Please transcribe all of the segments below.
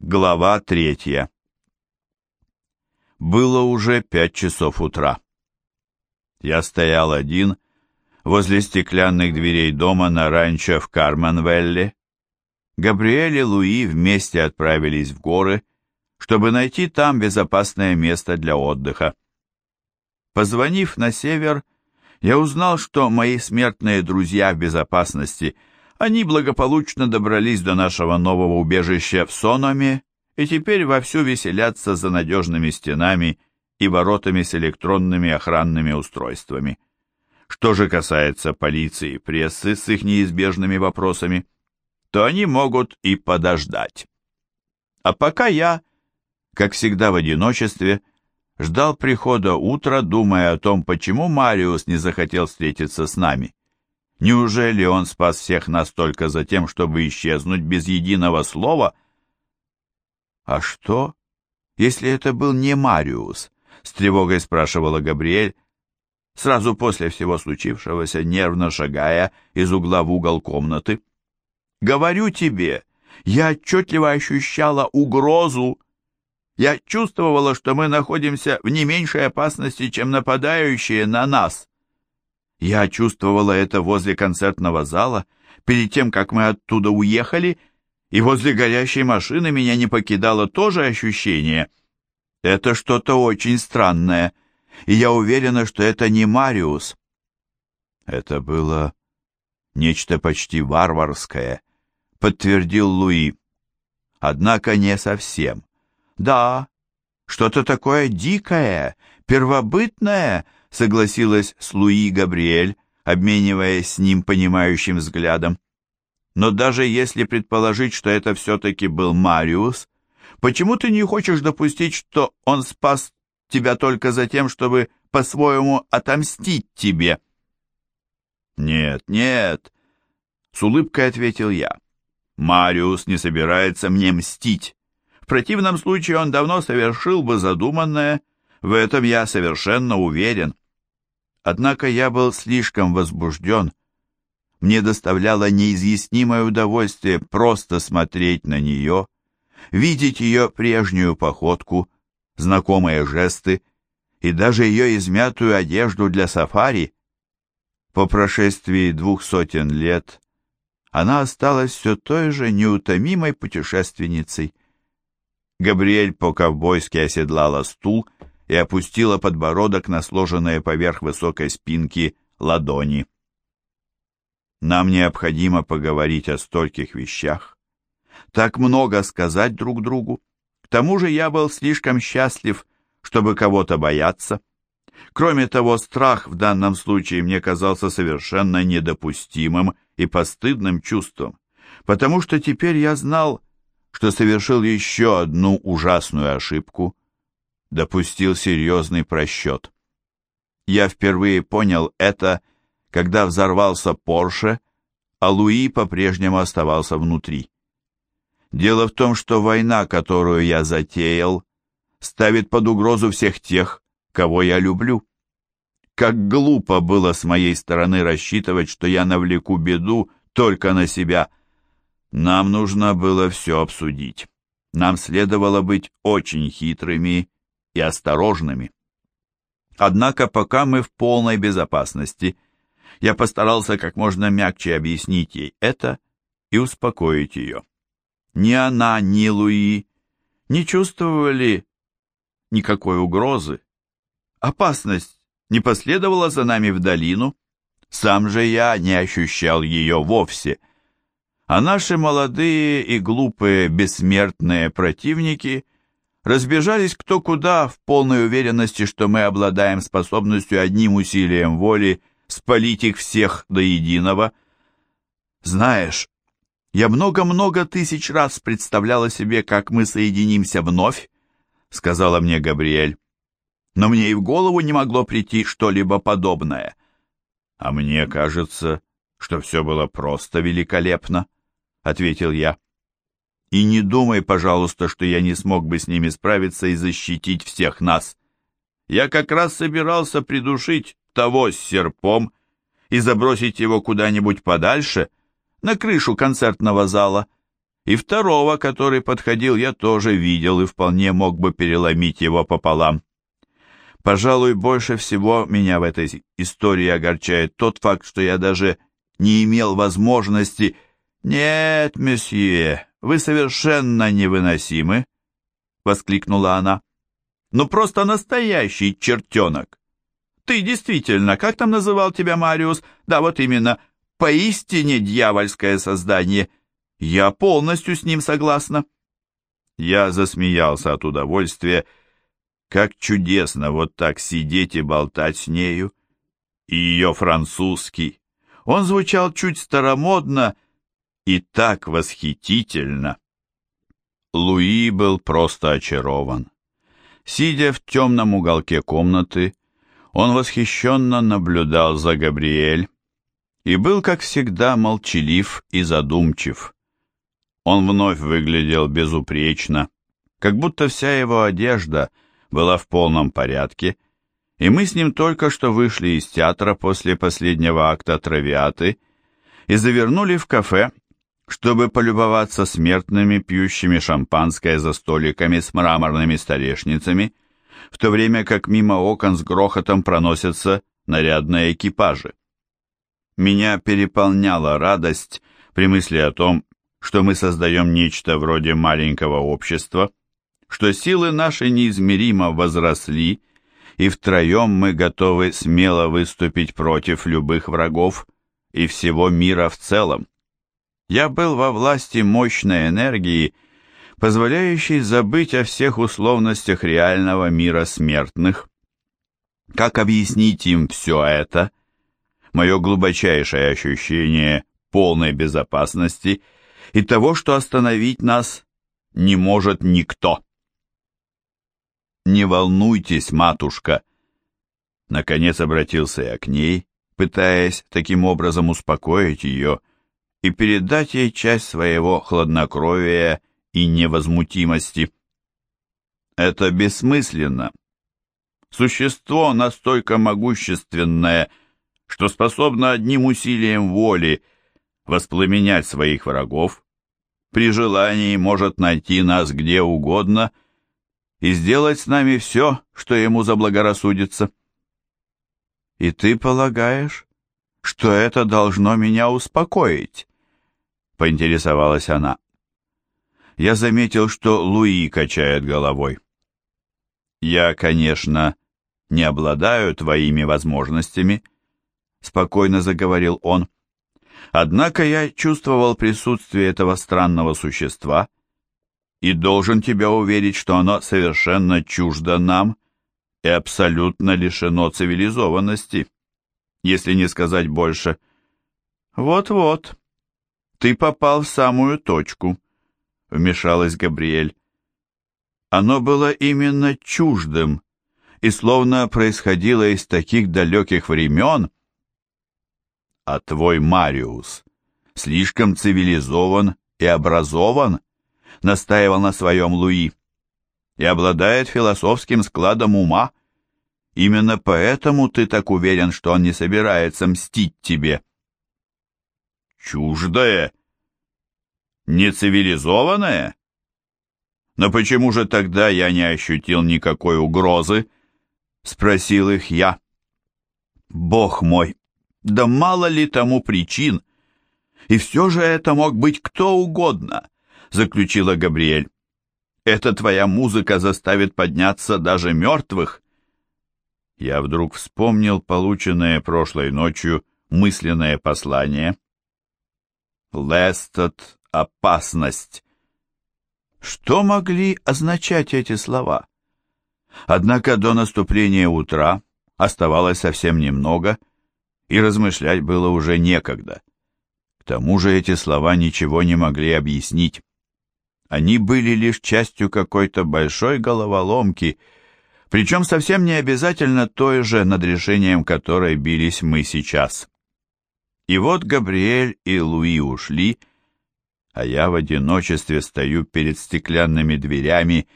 Глава третья Было уже пять часов утра. Я стоял один возле стеклянных дверей дома на ранчо в Карменвелле. Габриэль и Луи вместе отправились в горы, чтобы найти там безопасное место для отдыха. Позвонив на север, я узнал, что мои смертные друзья в безопасности – они благополучно добрались до нашего нового убежища в Сономе и теперь вовсю веселятся за надежными стенами и воротами с электронными охранными устройствами. Что же касается полиции и прессы с их неизбежными вопросами, то они могут и подождать. А пока я, как всегда в одиночестве, ждал прихода утра, думая о том, почему Мариус не захотел встретиться с нами. Неужели он спас всех настолько за тем, чтобы исчезнуть без единого слова? А что, если это был не Мариус? С тревогой спрашивала Габриэль, сразу после всего случившегося, нервно шагая из угла в угол комнаты. Говорю тебе, я отчетливо ощущала угрозу. Я чувствовала, что мы находимся в не меньшей опасности, чем нападающие на нас. Я чувствовала это возле концертного зала, перед тем, как мы оттуда уехали, и возле горящей машины меня не покидало то же ощущение. Это что-то очень странное, и я уверена, что это не Мариус. Это было нечто почти варварское, подтвердил Луи. Однако не совсем. Да, что-то такое дикое, первобытное — согласилась с Луи Габриэль, обмениваясь с ним понимающим взглядом. Но даже если предположить, что это все-таки был Мариус, почему ты не хочешь допустить, что он спас тебя только за тем, чтобы по-своему отомстить тебе? Нет, нет, с улыбкой ответил я. Мариус не собирается мне мстить. В противном случае он давно совершил бы задуманное, в этом я совершенно уверен. Однако я был слишком возбужден. Мне доставляло неизъяснимое удовольствие просто смотреть на нее, видеть ее прежнюю походку, знакомые жесты и даже ее измятую одежду для сафари. По прошествии двух сотен лет она осталась все той же неутомимой путешественницей. Габриэль по-ковбойски оседлала стул и опустила подбородок на сложенные поверх высокой спинки ладони. Нам необходимо поговорить о стольких вещах. Так много сказать друг другу. К тому же я был слишком счастлив, чтобы кого-то бояться. Кроме того, страх в данном случае мне казался совершенно недопустимым и постыдным чувством, потому что теперь я знал, что совершил еще одну ужасную ошибку, допустил серьезный просчет. Я впервые понял это, когда взорвался Порше, а Луи по-прежнему оставался внутри. Дело в том, что война, которую я затеял, ставит под угрозу всех тех, кого я люблю. Как глупо было с моей стороны рассчитывать, что я навлеку беду только на себя. Нам нужно было все обсудить. Нам следовало быть очень хитрыми и осторожными. Однако пока мы в полной безопасности, я постарался как можно мягче объяснить ей это и успокоить ее. Ни она, ни Луи не чувствовали никакой угрозы. Опасность не последовала за нами в долину, сам же я не ощущал ее вовсе. А наши молодые и глупые бессмертные противники — разбежались кто куда в полной уверенности, что мы обладаем способностью одним усилием воли спалить их всех до единого. Знаешь, я много-много тысяч раз представляла себе, как мы соединимся вновь, сказала мне Габриэль. Но мне и в голову не могло прийти что-либо подобное. А мне кажется, что все было просто великолепно, ответил я. И не думай, пожалуйста, что я не смог бы с ними справиться и защитить всех нас. Я как раз собирался придушить того с серпом и забросить его куда-нибудь подальше, на крышу концертного зала. И второго, который подходил, я тоже видел и вполне мог бы переломить его пополам. Пожалуй, больше всего меня в этой истории огорчает тот факт, что я даже не имел возможности... «Нет, месье, вы совершенно невыносимы!» — воскликнула она. «Ну просто настоящий чертенок! Ты действительно, как там называл тебя Мариус? Да, вот именно, поистине дьявольское создание. Я полностью с ним согласна». Я засмеялся от удовольствия, — как чудесно вот так сидеть и болтать с нею. И ее французский. Он звучал чуть старомодно и так восхитительно. Луи был просто очарован. Сидя в темном уголке комнаты, он восхищенно наблюдал за Габриэль и был, как всегда, молчалив и задумчив. Он вновь выглядел безупречно, как будто вся его одежда — была в полном порядке, и мы с ним только что вышли из театра после последнего акта «Травиаты» и завернули в кафе, чтобы полюбоваться смертными, пьющими шампанское за столиками с мраморными столешницами, в то время как мимо окон с грохотом проносятся нарядные экипажи. Меня переполняла радость при мысли о том, что мы создаем нечто вроде маленького общества, что силы наши неизмеримо возросли, и втроем мы готовы смело выступить против любых врагов и всего мира в целом. Я был во власти мощной энергии, позволяющей забыть о всех условностях реального мира смертных. Как объяснить им все это? Мое глубочайшее ощущение полной безопасности и того, что остановить нас не может никто. «Не волнуйтесь, матушка!» Наконец обратился я к ней, пытаясь таким образом успокоить ее и передать ей часть своего хладнокровия и невозмутимости. Это бессмысленно. Существо настолько могущественное, что способно одним усилием воли воспламенять своих врагов, при желании может найти нас где угодно — и сделать с нами все, что ему заблагорассудится. И ты полагаешь, что это должно меня успокоить? Поинтересовалась она. Я заметил, что Луи качает головой. Я, конечно, не обладаю твоими возможностями, спокойно заговорил он. Однако я чувствовал присутствие этого странного существа и должен тебя уверить, что оно совершенно чуждо нам и абсолютно лишено цивилизованности, если не сказать больше. Вот-вот, ты попал в самую точку, вмешалась Габриэль. Оно было именно чуждым и словно происходило из таких далеких времен. А твой Мариус слишком цивилизован и образован, настаивал на своем Луи, и обладает философским складом ума. Именно поэтому ты так уверен, что он не собирается мстить тебе. Чуждое? Нецивилизованное? Но почему же тогда я не ощутил никакой угрозы? Спросил их я. Бог мой, да мало ли тому причин. И все же это мог быть кто угодно заключила Габриэль. «Эта твоя музыка заставит подняться даже мертвых». Я вдруг вспомнил полученное прошлой ночью мысленное послание. «Лестед, опасность». Что могли означать эти слова? Однако до наступления утра оставалось совсем немного, и размышлять было уже некогда. К тому же эти слова ничего не могли объяснить. Они были лишь частью какой-то большой головоломки, причем совсем не обязательно той же, над решением которой бились мы сейчас. И вот Габриэль и Луи ушли, а я в одиночестве стою перед стеклянными дверями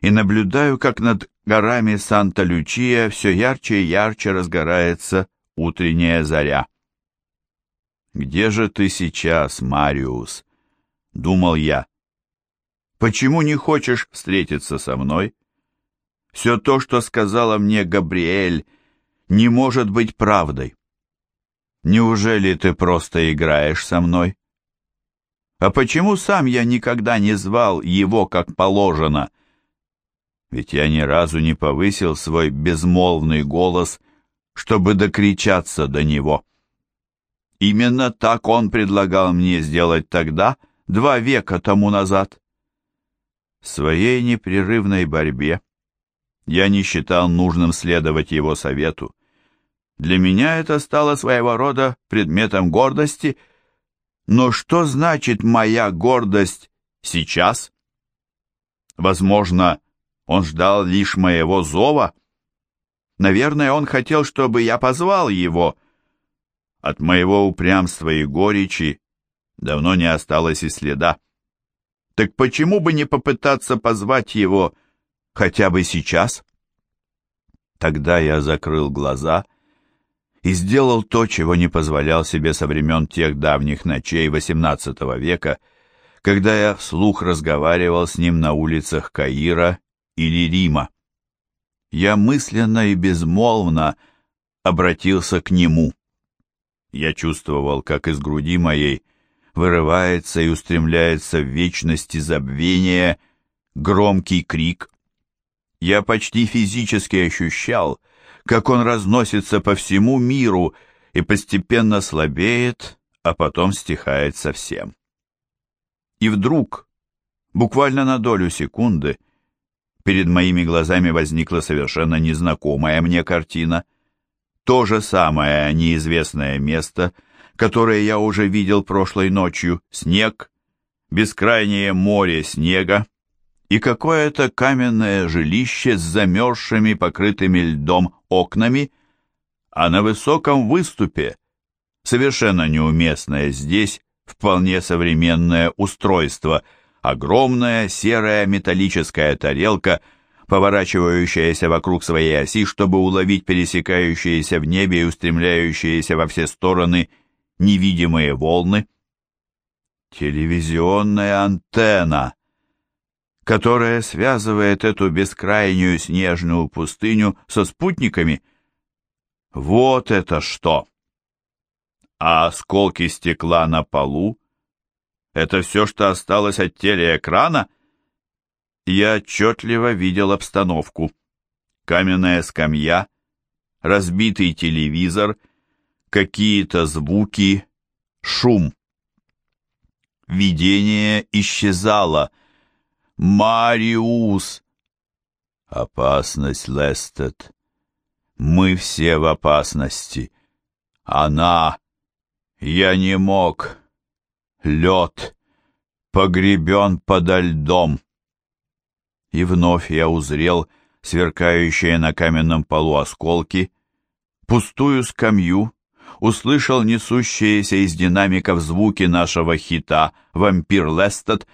и наблюдаю, как над горами Санта-Лючия все ярче и ярче разгорается утренняя заря. «Где же ты сейчас, Мариус?» — думал я. Почему не хочешь встретиться со мной? Все то, что сказала мне Габриэль, не может быть правдой. Неужели ты просто играешь со мной? А почему сам я никогда не звал его, как положено? Ведь я ни разу не повысил свой безмолвный голос, чтобы докричаться до него. Именно так он предлагал мне сделать тогда, два века тому назад. В своей непрерывной борьбе я не считал нужным следовать его совету. Для меня это стало своего рода предметом гордости, но что значит моя гордость сейчас? Возможно, он ждал лишь моего зова. Наверное, он хотел, чтобы я позвал его, от моего упрямства и горечи давно не осталось и следа. Так почему бы не попытаться позвать его хотя бы сейчас? Тогда я закрыл глаза и сделал то, чего не позволял себе со времен тех давних ночей XVIII века, когда я вслух разговаривал с ним на улицах Каира или Рима. Я мысленно и безмолвно обратился к нему. Я чувствовал, как из груди моей вырывается и устремляется в вечности забвения громкий крик. Я почти физически ощущал, как он разносится по всему миру и постепенно слабеет, а потом стихает совсем. И вдруг, буквально на долю секунды, перед моими глазами возникла совершенно незнакомая мне картина. То же самое неизвестное место, которое я уже видел прошлой ночью, снег, бескрайнее море снега и какое-то каменное жилище с замерзшими, покрытыми льдом окнами, а на высоком выступе, совершенно неуместное здесь, вполне современное устройство, огромная серая металлическая тарелка – поворачивающаяся вокруг своей оси, чтобы уловить пересекающиеся в небе и устремляющиеся во все стороны невидимые волны. Телевизионная антенна, которая связывает эту бескрайнюю снежную пустыню со спутниками. Вот это что! А осколки стекла на полу — это все, что осталось от телеэкрана — я отчетливо видел обстановку. Каменная скамья, разбитый телевизор, какие-то звуки, шум. Видение исчезало. «Мариус!» «Опасность, Лестед. Мы все в опасности. Она... Я не мог. Лед. Погребен подо льдом» и вновь я узрел сверкающие на каменном полу осколки, пустую скамью, услышал несущиеся из динамиков звуки нашего хита «Вампир Лестед».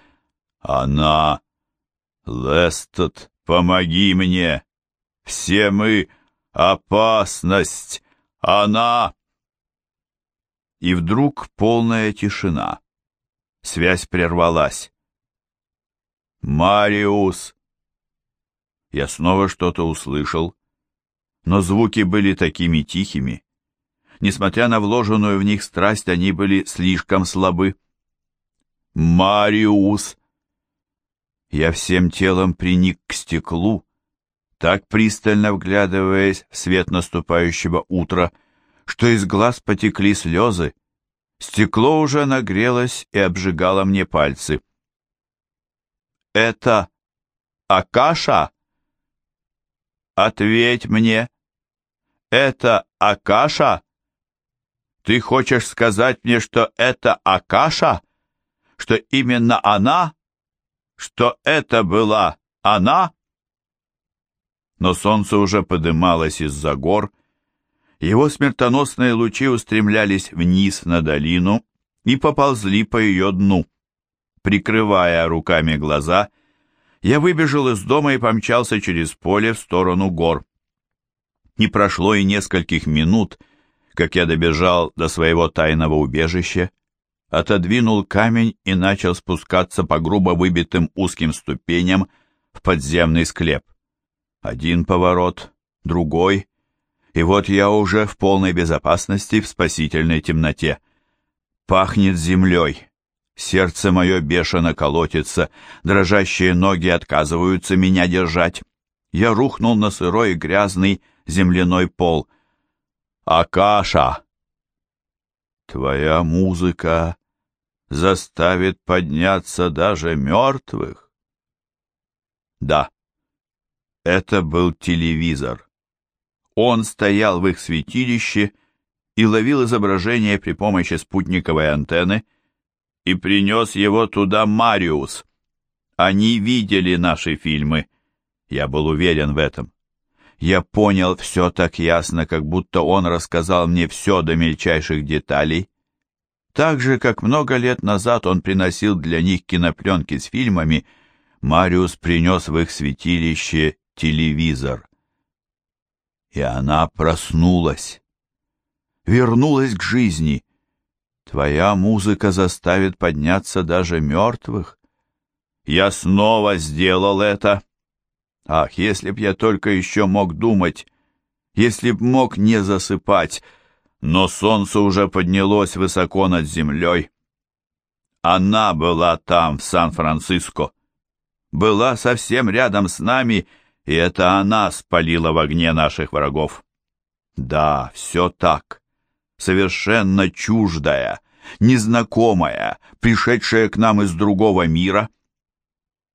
«Она! Лестед, помоги мне! Все мы — опасность! Она!» И вдруг полная тишина. Связь прервалась. «Мариус!» Я снова что-то услышал, но звуки были такими тихими. Несмотря на вложенную в них страсть, они были слишком слабы. «Мариус!» Я всем телом приник к стеклу, так пристально вглядываясь в свет наступающего утра, что из глаз потекли слезы. Стекло уже нагрелось и обжигало мне пальцы. «Это Акаша?» Ответь мне. Это Акаша? Ты хочешь сказать мне, что это Акаша? Что именно она? Что это была она? Но солнце уже подымалось из-за гор, его смертоносные лучи устремлялись вниз на долину и поползли по ее дну. Прикрывая руками глаза, я выбежал из дома и помчался через поле в сторону гор. Не прошло и нескольких минут, как я добежал до своего тайного убежища. Отодвинул камень и начал спускаться по грубо выбитым узким ступеням в подземный склеп. Один поворот, другой, и вот я уже в полной безопасности в спасительной темноте. Пахнет землей. Сердце мое бешено колотится, дрожащие ноги отказываются меня держать. Я рухнул на сырой грязный земляной пол. «Акаша!» «Твоя музыка заставит подняться даже мертвых?» Да, это был телевизор. Он стоял в их святилище и ловил изображение при помощи спутниковой антенны, и принес его туда Мариус. Они видели наши фильмы. Я был уверен в этом. Я понял все так ясно, как будто он рассказал мне все до мельчайших деталей. Так же, как много лет назад он приносил для них кинопленки с фильмами, Мариус принес в их святилище телевизор. И она проснулась, вернулась к жизни. Твоя музыка заставит подняться даже мертвых. Я снова сделал это. Ах, если б я только еще мог думать, если б мог не засыпать, но солнце уже поднялось высоко над землей. Она была там, в Сан-Франциско, была совсем рядом с нами, и это она спалила в огне наших врагов. Да, все так, совершенно чуждая, незнакомая, пришедшая к нам из другого мира.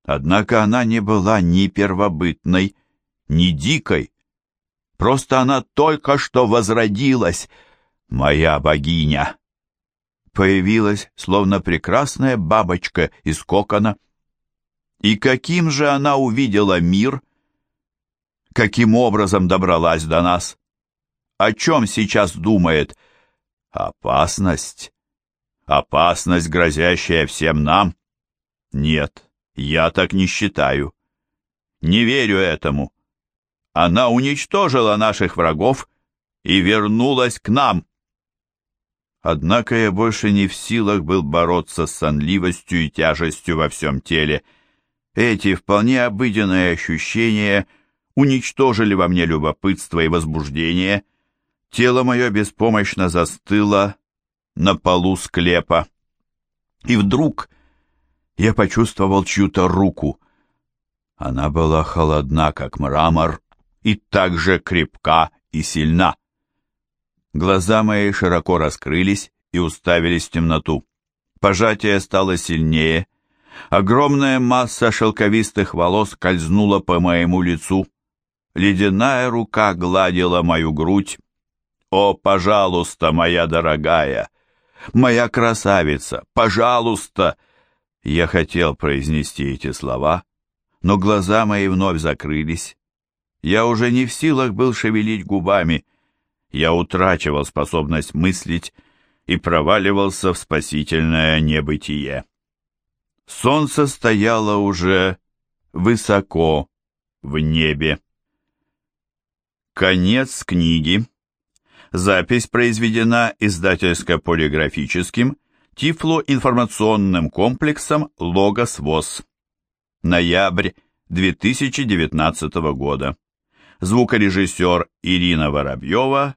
Однако она не была ни первобытной, ни дикой. Просто она только что возродилась, моя богиня. Появилась, словно прекрасная бабочка из кокона. И каким же она увидела мир? Каким образом добралась до нас? О чем сейчас думает? Опасность. Опасность, грозящая всем нам? Нет, я так не считаю. Не верю этому. Она уничтожила наших врагов и вернулась к нам. Однако я больше не в силах был бороться с сонливостью и тяжестью во всем теле. Эти вполне обыденные ощущения уничтожили во мне любопытство и возбуждение. Тело мое беспомощно застыло на полу склепа. И вдруг я почувствовал чью-то руку. Она была холодна, как мрамор, и так же крепка и сильна. Глаза мои широко раскрылись и уставились в темноту. Пожатие стало сильнее. Огромная масса шелковистых волос скользнула по моему лицу. Ледяная рука гладила мою грудь. «О, пожалуйста, моя дорогая! Моя красавица! Пожалуйста!» Я хотел произнести эти слова, но глаза мои вновь закрылись. Я уже не в силах был шевелить губами, я утрачивал способность мыслить и проваливался в спасительное небытие. Солнце стояло уже высоко в небе. Конец книги. Запись произведена издательско-полиграфическим Тифло-информационным комплексом «Логос ВОЗ». Ноябрь 2019 года. Звукорежиссер Ирина Воробьева